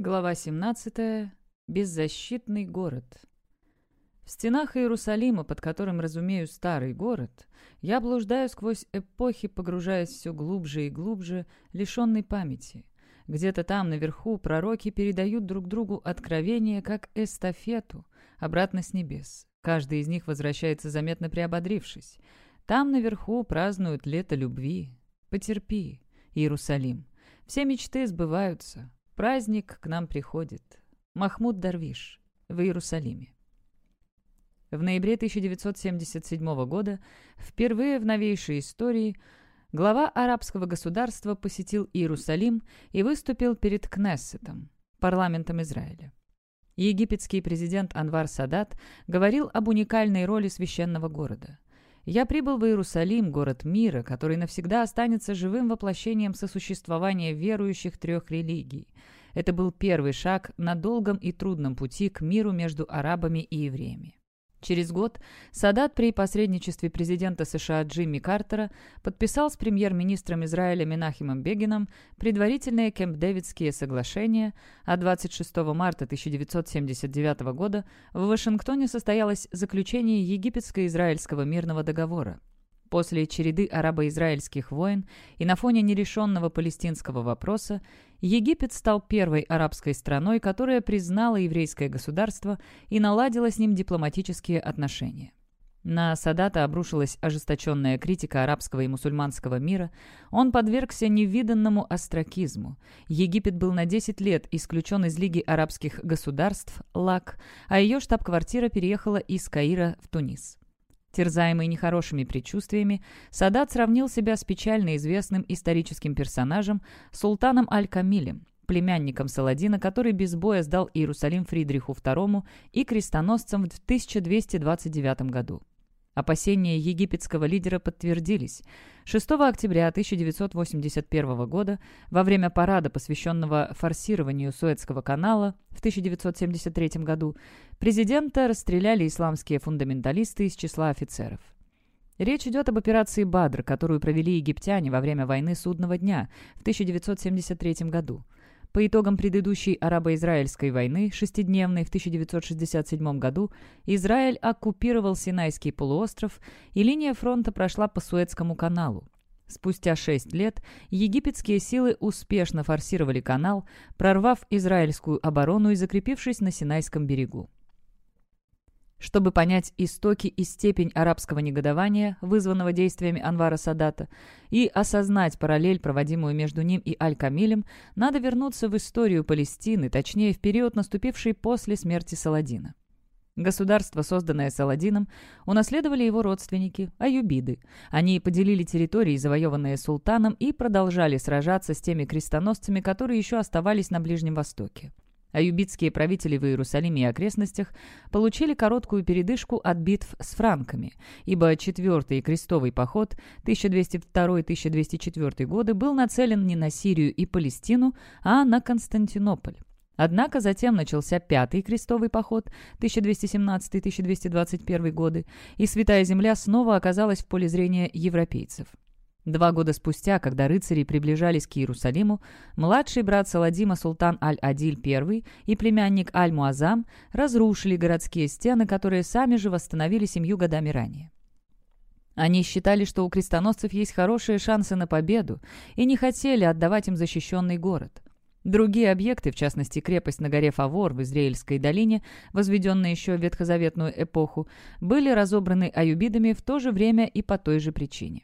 Глава 17. Беззащитный город. В стенах Иерусалима, под которым разумею старый город, я блуждаю сквозь эпохи, погружаясь все глубже и глубже, лишенной памяти. Где-то там, наверху, пророки передают друг другу откровения, как эстафету, обратно с небес. Каждый из них возвращается заметно приободрившись. Там, наверху, празднуют лето любви. Потерпи, Иерусалим. Все мечты сбываются. Праздник к нам приходит. Махмуд Дарвиш в Иерусалиме. В ноябре 1977 года, впервые в новейшей истории, глава арабского государства посетил Иерусалим и выступил перед Кнессетом, парламентом Израиля. Египетский президент Анвар Садат говорил об уникальной роли священного города. Я прибыл в Иерусалим, город мира, который навсегда останется живым воплощением сосуществования верующих трех религий. Это был первый шаг на долгом и трудном пути к миру между арабами и евреями. Через год Садат при посредничестве президента США Джимми Картера подписал с премьер-министром Израиля Менахимом Бегином предварительные Кемп-Дэвидские соглашения, а 26 марта 1979 года в Вашингтоне состоялось заключение египетско-израильского мирного договора. После череды арабо-израильских войн и на фоне нерешенного палестинского вопроса Египет стал первой арабской страной, которая признала еврейское государство и наладила с ним дипломатические отношения. На Садата обрушилась ожесточенная критика арабского и мусульманского мира. Он подвергся невиданному остракизму. Египет был на 10 лет исключен из Лиги арабских государств, ЛАК, а ее штаб-квартира переехала из Каира в Тунис. Терзаемый нехорошими предчувствиями, Садат сравнил себя с печально известным историческим персонажем Султаном Аль-Камилем, племянником Саладина, который без боя сдал Иерусалим Фридриху II и крестоносцам в 1229 году. Опасения египетского лидера подтвердились. 6 октября 1981 года, во время парада, посвященного форсированию Суэцкого канала в 1973 году, президента расстреляли исламские фундаменталисты из числа офицеров. Речь идет об операции «Бадр», которую провели египтяне во время войны Судного дня в 1973 году. По итогам предыдущей арабо-израильской войны, шестидневной в 1967 году, Израиль оккупировал Синайский полуостров, и линия фронта прошла по Суэцкому каналу. Спустя шесть лет египетские силы успешно форсировали канал, прорвав израильскую оборону и закрепившись на Синайском берегу. Чтобы понять истоки и степень арабского негодования, вызванного действиями Анвара Садата, и осознать параллель, проводимую между ним и Аль-Камилем, надо вернуться в историю Палестины, точнее, в период, наступивший после смерти Саладина. Государство, созданное Саладином, унаследовали его родственники – аюбиды. Они поделили территории, завоеванные султаном, и продолжали сражаться с теми крестоносцами, которые еще оставались на Ближнем Востоке. Аюбитские правители в Иерусалиме и окрестностях получили короткую передышку от битв с франками, ибо Четвертый крестовый поход 1202-1204 годы был нацелен не на Сирию и Палестину, а на Константинополь. Однако затем начался Пятый крестовый поход 1217-1221 годы, и Святая Земля снова оказалась в поле зрения европейцев. Два года спустя, когда рыцари приближались к Иерусалиму, младший брат Саладима Султан Аль-Адиль I и племянник Аль-Муазам разрушили городские стены, которые сами же восстановили семью годами ранее. Они считали, что у крестоносцев есть хорошие шансы на победу и не хотели отдавать им защищенный город. Другие объекты, в частности крепость на горе Фавор в Израильской долине, возведенная еще в ветхозаветную эпоху, были разобраны аюбидами в то же время и по той же причине.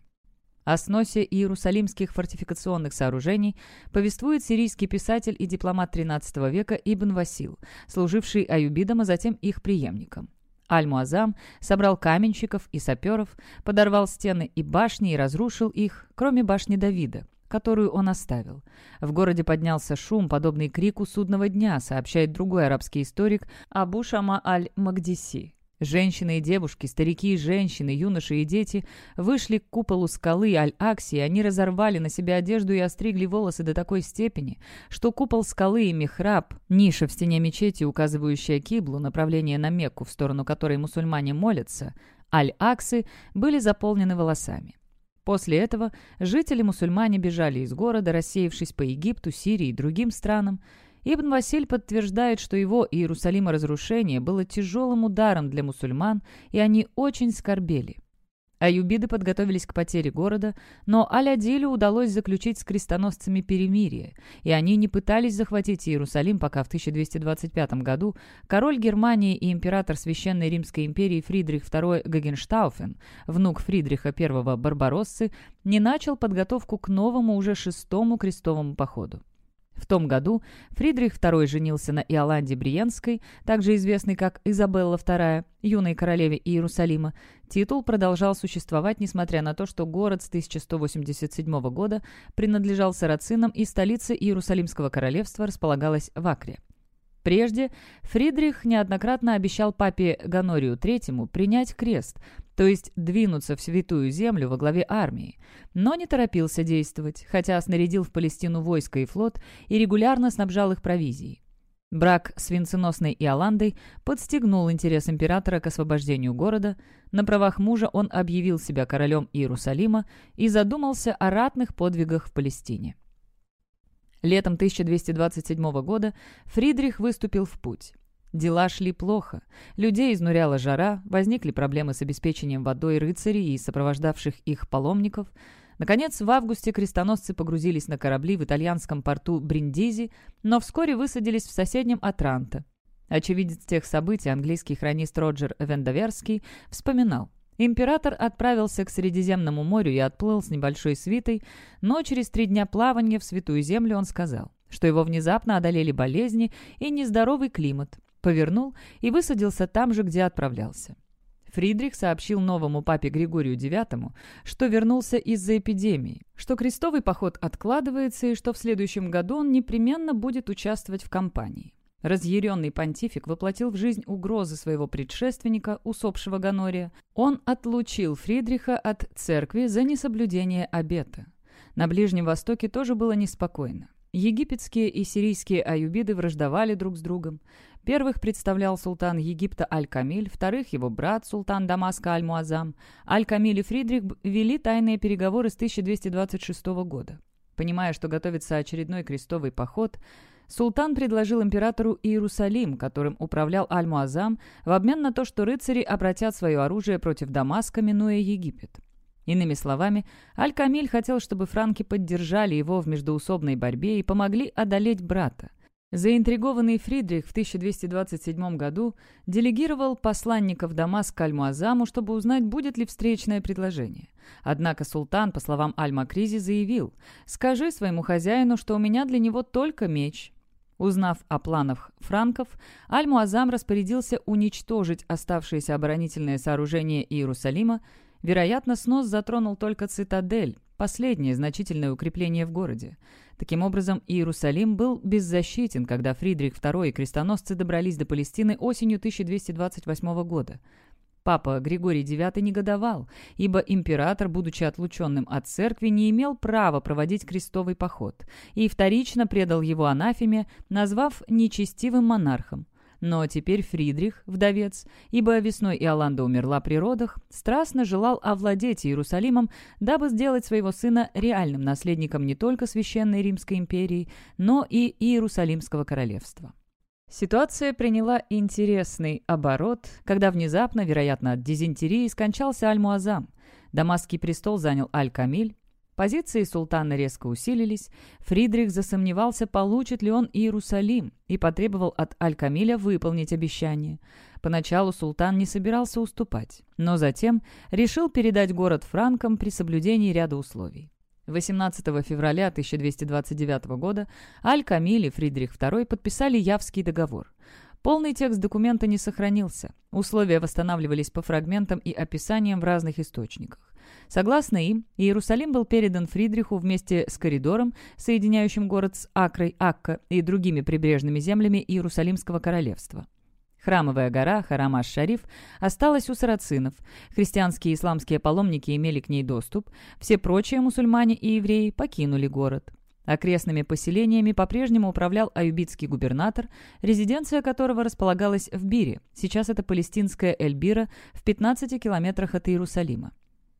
О сносе иерусалимских фортификационных сооружений повествует сирийский писатель и дипломат XIII века Ибн Васил, служивший аюбидам, а затем их преемником. Аль-Муазам собрал каменщиков и саперов, подорвал стены и башни и разрушил их, кроме башни Давида, которую он оставил. В городе поднялся шум, подобный крику судного дня, сообщает другой арабский историк Абу Шама аль-Магдиси. Женщины и девушки, старики и женщины, юноши и дети вышли к куполу скалы Аль-Акси, они разорвали на себе одежду и остригли волосы до такой степени, что купол скалы и михраб, ниша в стене мечети, указывающая киблу, направление на Мекку, в сторону которой мусульмане молятся, Аль-Аксы, были заполнены волосами. После этого жители-мусульмане бежали из города, рассеявшись по Египту, Сирии и другим странам, Ибн Василь подтверждает, что его Иерусалима разрушение было тяжелым ударом для мусульман, и они очень скорбели. Аюбиды подготовились к потере города, но Аль-Адилю удалось заключить с крестоносцами перемирие, и они не пытались захватить Иерусалим, пока в 1225 году король Германии и император Священной Римской империи Фридрих II Гагенштауфен, внук Фридриха I Барбароссы, не начал подготовку к новому уже шестому крестовому походу. В том году Фридрих II женился на Иоланде Бриенской, также известной как Изабелла II, юной королеве Иерусалима. Титул продолжал существовать, несмотря на то, что город с 1187 года принадлежал сарацинам и столица Иерусалимского королевства располагалась в Акре. Прежде Фридрих неоднократно обещал папе Ганорию III принять крест, то есть двинуться в Святую Землю во главе армии, но не торопился действовать, хотя снарядил в Палестину войско и флот и регулярно снабжал их провизией. Брак с венценосной Иоландой подстегнул интерес императора к освобождению города, на правах мужа он объявил себя королем Иерусалима и задумался о ратных подвигах в Палестине. Летом 1227 года Фридрих выступил в путь. Дела шли плохо. Людей изнуряла жара, возникли проблемы с обеспечением водой рыцарей и сопровождавших их паломников. Наконец, в августе крестоносцы погрузились на корабли в итальянском порту Бриндизи, но вскоре высадились в соседнем Атранто. Очевидец тех событий, английский хронист Роджер Вендоверский, вспоминал. Император отправился к Средиземному морю и отплыл с небольшой свитой, но через три дня плавания в Святую Землю он сказал, что его внезапно одолели болезни и нездоровый климат, повернул и высадился там же, где отправлялся. Фридрих сообщил новому папе Григорию IX, что вернулся из-за эпидемии, что крестовый поход откладывается и что в следующем году он непременно будет участвовать в кампании. Разъяренный понтифик воплотил в жизнь угрозы своего предшественника, усопшего Ганория. Он отлучил Фридриха от церкви за несоблюдение обета. На Ближнем Востоке тоже было неспокойно. Египетские и сирийские аюбиды враждовали друг с другом. Первых представлял султан Египта Аль-Камиль, вторых его брат, султан Дамаска Аль-Муазам. Аль-Камиль и Фридрих вели тайные переговоры с 1226 года. Понимая, что готовится очередной крестовый поход, Султан предложил императору Иерусалим, которым управлял Аль-Муазам, в обмен на то, что рыцари обратят свое оружие против Дамаска, минуя Египет. Иными словами, Аль-Камиль хотел, чтобы франки поддержали его в междоусобной борьбе и помогли одолеть брата. Заинтригованный Фридрих в 1227 году делегировал посланников Дамаск Аль-Муазаму, чтобы узнать, будет ли встречное предложение. Однако султан, по словам Аль-Макризи, заявил «Скажи своему хозяину, что у меня для него только меч». Узнав о планах франков, Аль-Муазам распорядился уничтожить оставшиеся оборонительные сооружения Иерусалима. Вероятно, снос затронул только цитадель, последнее значительное укрепление в городе. Таким образом, Иерусалим был беззащитен, когда Фридрих II и крестоносцы добрались до Палестины осенью 1228 года. Папа Григорий IX негодовал, ибо император, будучи отлученным от церкви, не имел права проводить крестовый поход, и вторично предал его анафеме, назвав нечестивым монархом. Но теперь Фридрих, вдовец, ибо весной Иоланда умерла при родах, страстно желал овладеть Иерусалимом, дабы сделать своего сына реальным наследником не только Священной Римской империи, но и Иерусалимского королевства. Ситуация приняла интересный оборот, когда внезапно, вероятно, от дизентерии, скончался Аль-Муазам. Дамасский престол занял Аль-Камиль, Позиции султана резко усилились. Фридрих засомневался, получит ли он Иерусалим, и потребовал от Аль-Камиля выполнить обещание. Поначалу султан не собирался уступать, но затем решил передать город франкам при соблюдении ряда условий. 18 февраля 1229 года Аль-Камиль и Фридрих II подписали Явский договор. Полный текст документа не сохранился. Условия восстанавливались по фрагментам и описаниям в разных источниках. Согласно им, Иерусалим был передан Фридриху вместе с коридором, соединяющим город с Акрой, Акка и другими прибрежными землями Иерусалимского королевства. Храмовая гора, Харам аш-Шариф, осталась у сарацинов. Христианские и исламские паломники имели к ней доступ. Все прочие мусульмане и евреи покинули город. Окрестными поселениями по-прежнему управлял аюбитский губернатор, резиденция которого располагалась в Бире, сейчас это палестинская Эльбира, в 15 километрах от Иерусалима.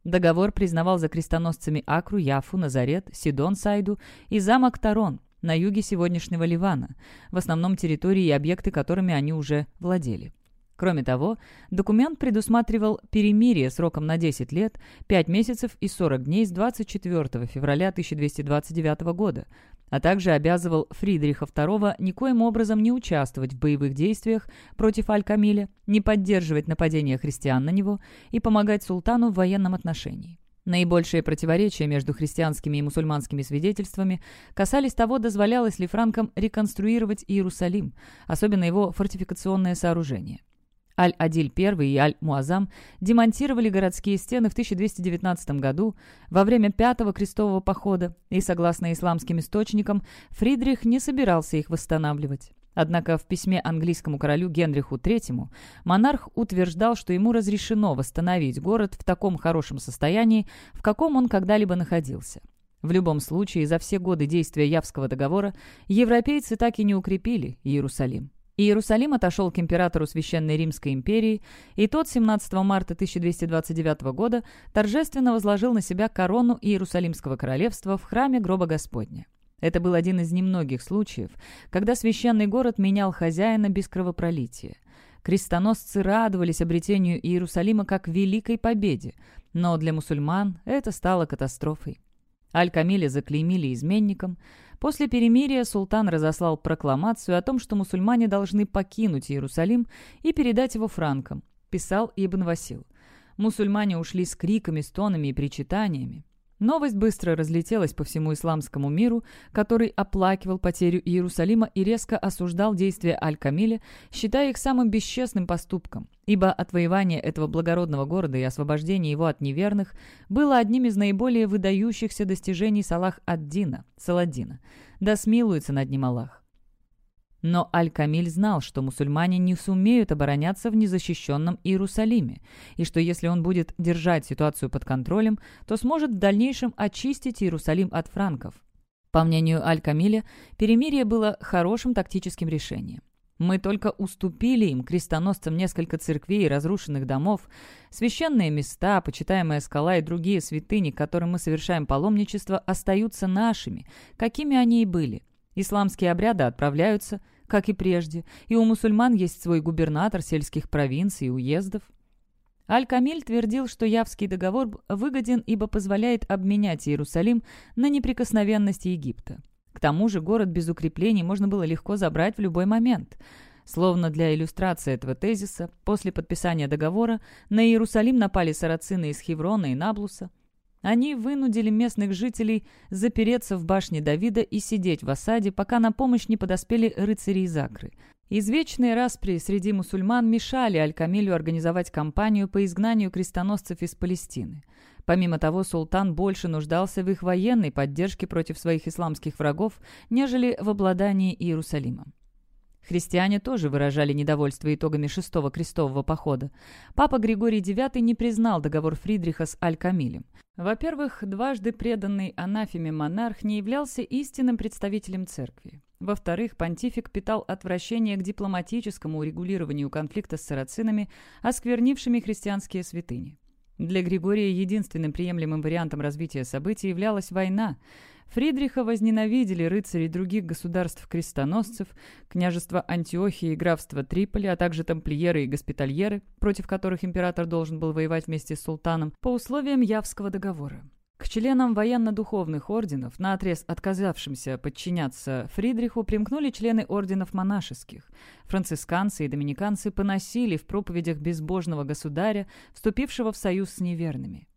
Договор признавал за крестоносцами Акру, Яфу, Назарет, Сидон, Сайду и замок Тарон, на юге сегодняшнего Ливана, в основном территории и объекты, которыми они уже владели. Кроме того, документ предусматривал перемирие сроком на 10 лет, 5 месяцев и 40 дней с 24 февраля 1229 года, а также обязывал Фридриха II никоим образом не участвовать в боевых действиях против Аль-Камиля, не поддерживать нападения христиан на него и помогать султану в военном отношении. Наибольшие противоречия между христианскими и мусульманскими свидетельствами касались того, дозволялось ли франкам реконструировать Иерусалим, особенно его фортификационное сооружение. Аль-Адиль I и Аль-Муазам демонтировали городские стены в 1219 году во время Пятого крестового похода, и, согласно исламским источникам, Фридрих не собирался их восстанавливать. Однако в письме английскому королю Генриху III монарх утверждал, что ему разрешено восстановить город в таком хорошем состоянии, в каком он когда-либо находился. В любом случае, за все годы действия Явского договора европейцы так и не укрепили Иерусалим. Иерусалим отошел к императору Священной Римской империи, и тот 17 марта 1229 года торжественно возложил на себя корону Иерусалимского королевства в храме гроба Господня. Это был один из немногих случаев, когда священный город менял хозяина без кровопролития. Крестоносцы радовались обретению Иерусалима как великой победе, но для мусульман это стало катастрофой. Аль-Камиля заклеймили изменником. После перемирия султан разослал прокламацию о том, что мусульмане должны покинуть Иерусалим и передать его франкам, писал Ибн Васил. Мусульмане ушли с криками, стонами и причитаниями. Новость быстро разлетелась по всему исламскому миру, который оплакивал потерю Иерусалима и резко осуждал действия Аль-Камиля, считая их самым бесчестным поступком, ибо отвоевание этого благородного города и освобождение его от неверных было одним из наиболее выдающихся достижений Салах ад-Дина, Саладина. Да смилуется над ним Аллах. Но Аль-Камиль знал, что мусульмане не сумеют обороняться в незащищенном Иерусалиме, и что если он будет держать ситуацию под контролем, то сможет в дальнейшем очистить Иерусалим от франков. По мнению Аль-Камиля, перемирие было хорошим тактическим решением. Мы только уступили им, крестоносцам, несколько церквей и разрушенных домов, священные места, почитаемая скала и другие святыни, которым мы совершаем паломничество, остаются нашими, какими они и были. Исламские обряды отправляются – как и прежде, и у мусульман есть свой губернатор сельских провинций и уездов. Аль-Камиль твердил, что Явский договор выгоден, ибо позволяет обменять Иерусалим на неприкосновенность Египта. К тому же город без укреплений можно было легко забрать в любой момент. Словно для иллюстрации этого тезиса, после подписания договора на Иерусалим напали сарацины из Хеврона и Наблуса – они вынудили местных жителей запереться в башне Давида и сидеть в осаде, пока на помощь не подоспели рыцари и закры. Извечные распри среди мусульман мешали Аль-Камилю организовать кампанию по изгнанию крестоносцев из Палестины. Помимо того, султан больше нуждался в их военной поддержке против своих исламских врагов, нежели в обладании Иерусалимом. Христиане тоже выражали недовольство итогами шестого крестового похода. Папа Григорий IX не признал договор Фридриха с Аль-Камилем. Во-первых, дважды преданный анафеме монарх не являлся истинным представителем церкви. Во-вторых, понтифик питал отвращение к дипломатическому урегулированию конфликта с сарацинами, осквернившими христианские святыни. Для Григория единственным приемлемым вариантом развития событий являлась война – Фридриха возненавидели рыцари других государств-крестоносцев, княжества Антиохии и графства Триполи, а также тамплиеры и госпитальеры, против которых император должен был воевать вместе с султаном, по условиям Явского договора. К членам военно-духовных орденов, наотрез отказавшимся подчиняться Фридриху, примкнули члены орденов монашеских. Францисканцы и доминиканцы поносили в проповедях безбожного государя, вступившего в союз с неверными.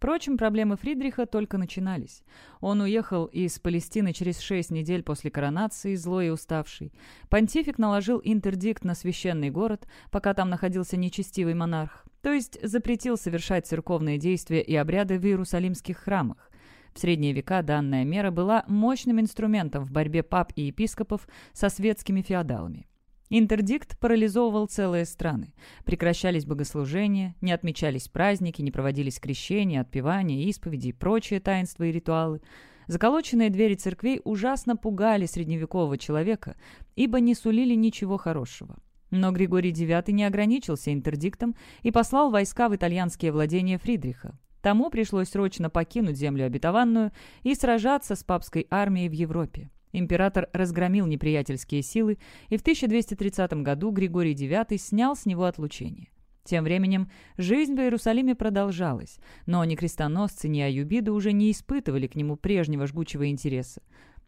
Впрочем, проблемы Фридриха только начинались. Он уехал из Палестины через шесть недель после коронации, злой и уставший. Понтифик наложил интердикт на священный город, пока там находился нечестивый монарх, то есть запретил совершать церковные действия и обряды в иерусалимских храмах. В средние века данная мера была мощным инструментом в борьбе пап и епископов со светскими феодалами. Интердикт парализовывал целые страны. Прекращались богослужения, не отмечались праздники, не проводились крещения, отпевания, исповеди и прочие таинства и ритуалы. Заколоченные двери церквей ужасно пугали средневекового человека, ибо не сулили ничего хорошего. Но Григорий IX не ограничился интердиктом и послал войска в итальянские владения Фридриха. Тому пришлось срочно покинуть землю обетованную и сражаться с папской армией в Европе. Император разгромил неприятельские силы, и в 1230 году Григорий IX снял с него отлучение. Тем временем жизнь в Иерусалиме продолжалась, но ни крестоносцы, ни аюбиды уже не испытывали к нему прежнего жгучего интереса.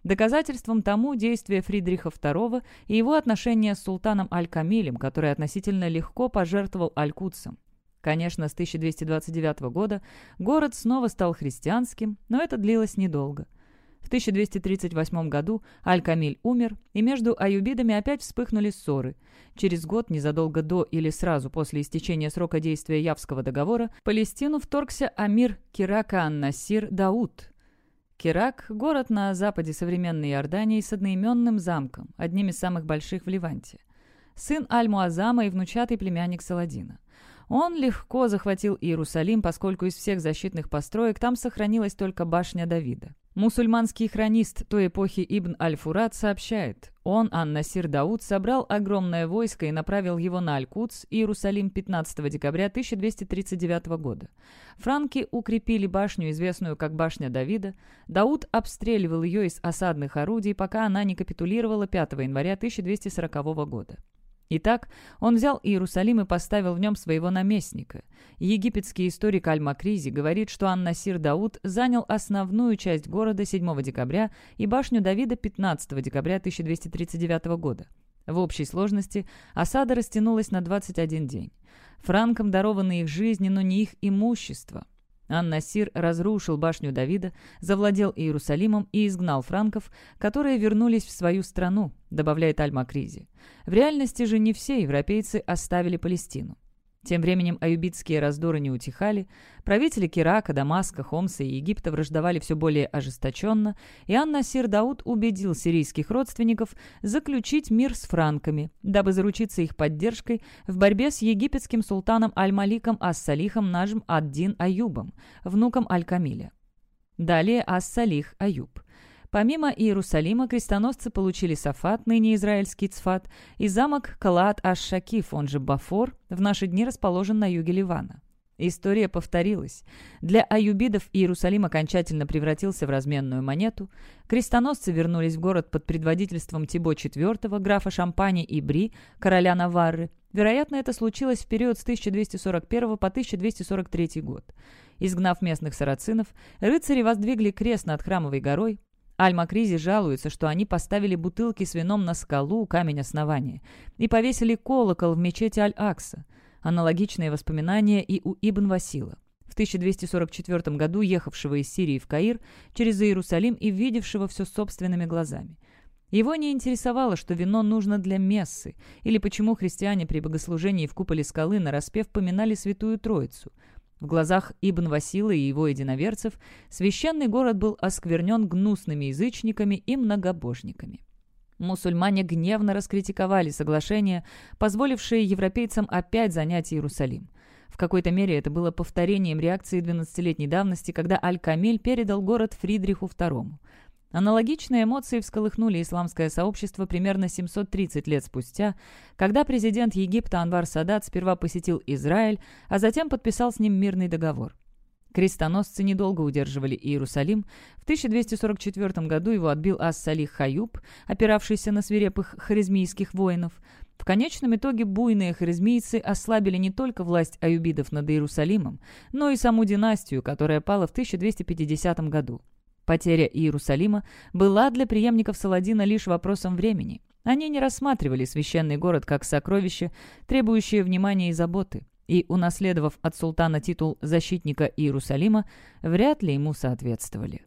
Доказательством тому действия Фридриха II и его отношения с султаном Аль-Камилем, который относительно легко пожертвовал Аль-Кутсом. Конечно, с 1229 года город снова стал христианским, но это длилось недолго. В 1238 году Аль-Камиль умер, и между аюбидами опять вспыхнули ссоры. Через год, незадолго до или сразу после истечения срока действия Явского договора, Палестину вторгся амир Кирака ан-Насир Дауд, Керак – город на западе современной Иордании с одноименным замком, одним из самых больших в Ливанте. Сын Аль-Муазама и внучатый племянник Саладина. Он легко захватил Иерусалим, поскольку из всех защитных построек там сохранилась только башня Давида. Мусульманский хронист той эпохи Ибн Аль-Фурат сообщает, он, Ан-Насир Дауд, собрал огромное войско и направил его на Аль-Кудс, Иерусалим 15 декабря 1239 года. Франки укрепили башню, известную как башня Давида. Дауд обстреливал ее из осадных орудий, пока она не капитулировала 5 января 1240 года. Итак, он взял Иерусалим и поставил в нем своего наместника. Египетский историк Аль-Макризи говорит, что Ан-Насир Дауд занял основную часть города 7 декабря и башню Давида 15 декабря 1239 года. В общей сложности осада растянулась на 21 день. Франкам дарованы их жизни, но не их имущество. Ан-Насир разрушил башню Давида, завладел Иерусалимом и изгнал франков, которые вернулись в свою страну, добавляет Аль-Макризи. В реальности же не все европейцы оставили Палестину. Тем временем аюбитские раздоры не утихали, правители Кирака, Дамаска, Хомса и Египта враждовали все более ожесточенно, и Ан-Насир Дауд убедил сирийских родственников заключить мир с франками, дабы заручиться их поддержкой в борьбе с египетским султаном Аль-Маликом Ас-Салихом Нажм ад-Дин Аюбом, внуком Аль-Камиля. Далее Ас-Салих Аюб. Помимо Иерусалима, крестоносцы получили Сафат, ныне израильский Цфат, и замок Калаат аш-Шакиф, он же Бафор, в наши дни расположен на юге Ливана. История повторилась. Для аюбидов Иерусалим окончательно превратился в разменную монету. Крестоносцы вернулись в город под предводительством Тибо IV, графа Шампани и Бри, короля Наварры. Вероятно, это случилось в период с 1241 по 1243 год. Изгнав местных сарацинов, рыцари воздвигли крест над Храмовой горой, Аль-Макризи жалуется, что они поставили бутылки с вином на скалу, камень основания, и повесили колокол в мечети Аль-Акса. Аналогичные воспоминания и у Ибн Васила. В 1244 году ехавшего из Сирии в Каир через Иерусалим и видевшего все собственными глазами. Его не интересовало, что вино нужно для мессы, или почему христиане при богослужении в куполе скалы на распев поминали Святую Троицу – в глазах Ибн Васила и его единоверцев священный город был осквернен гнусными язычниками и многобожниками. Мусульмане гневно раскритиковали соглашение, позволившее европейцам опять занять Иерусалим. В какой-то мере это было повторением реакции 12-летней давности, когда Аль-Камиль передал город Фридриху II. Аналогичные эмоции всколыхнули исламское сообщество примерно 730 лет спустя, когда президент Египта Анвар Садат сперва посетил Израиль, а затем подписал с ним мирный договор. Крестоносцы недолго удерживали Иерусалим. В 1244 году его отбил Ас-Салих Хаюб, опиравшийся на свирепых харизмийских воинов. В конечном итоге буйные харизмийцы ослабили не только власть аюбидов над Иерусалимом, но и саму династию, которая пала в 1250 году. Потеря Иерусалима была для преемников Саладина лишь вопросом времени. Они не рассматривали священный город как сокровище, требующее внимания и заботы, и, унаследовав от султана титул защитника Иерусалима, вряд ли ему соответствовали.